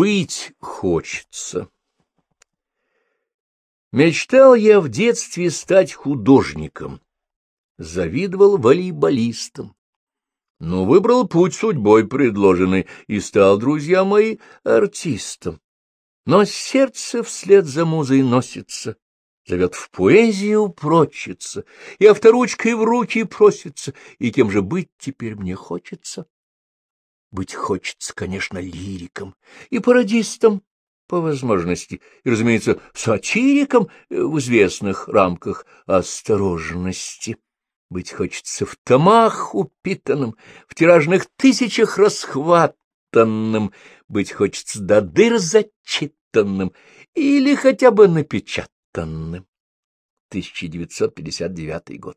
Быть хочется. Мечтал я в детстве стать художником, завидовал волейболистам, но выбрал путь судьбой предложенный и стал, друзья мои, артистом. Но сердце вслед за музой носится, зовет в поэзию прочится, и авторучкой в руки просится, и кем же быть теперь мне хочется? Быть хочется, конечно, лириком и пародистом по возможности, и, разумеется, сатириком в известных рамках осторожности. Быть хочется в томах упитанным, в тиражных тысячах расхватанным, быть хочется до дыр зачитанным или хотя бы напечатанным. 1959 год.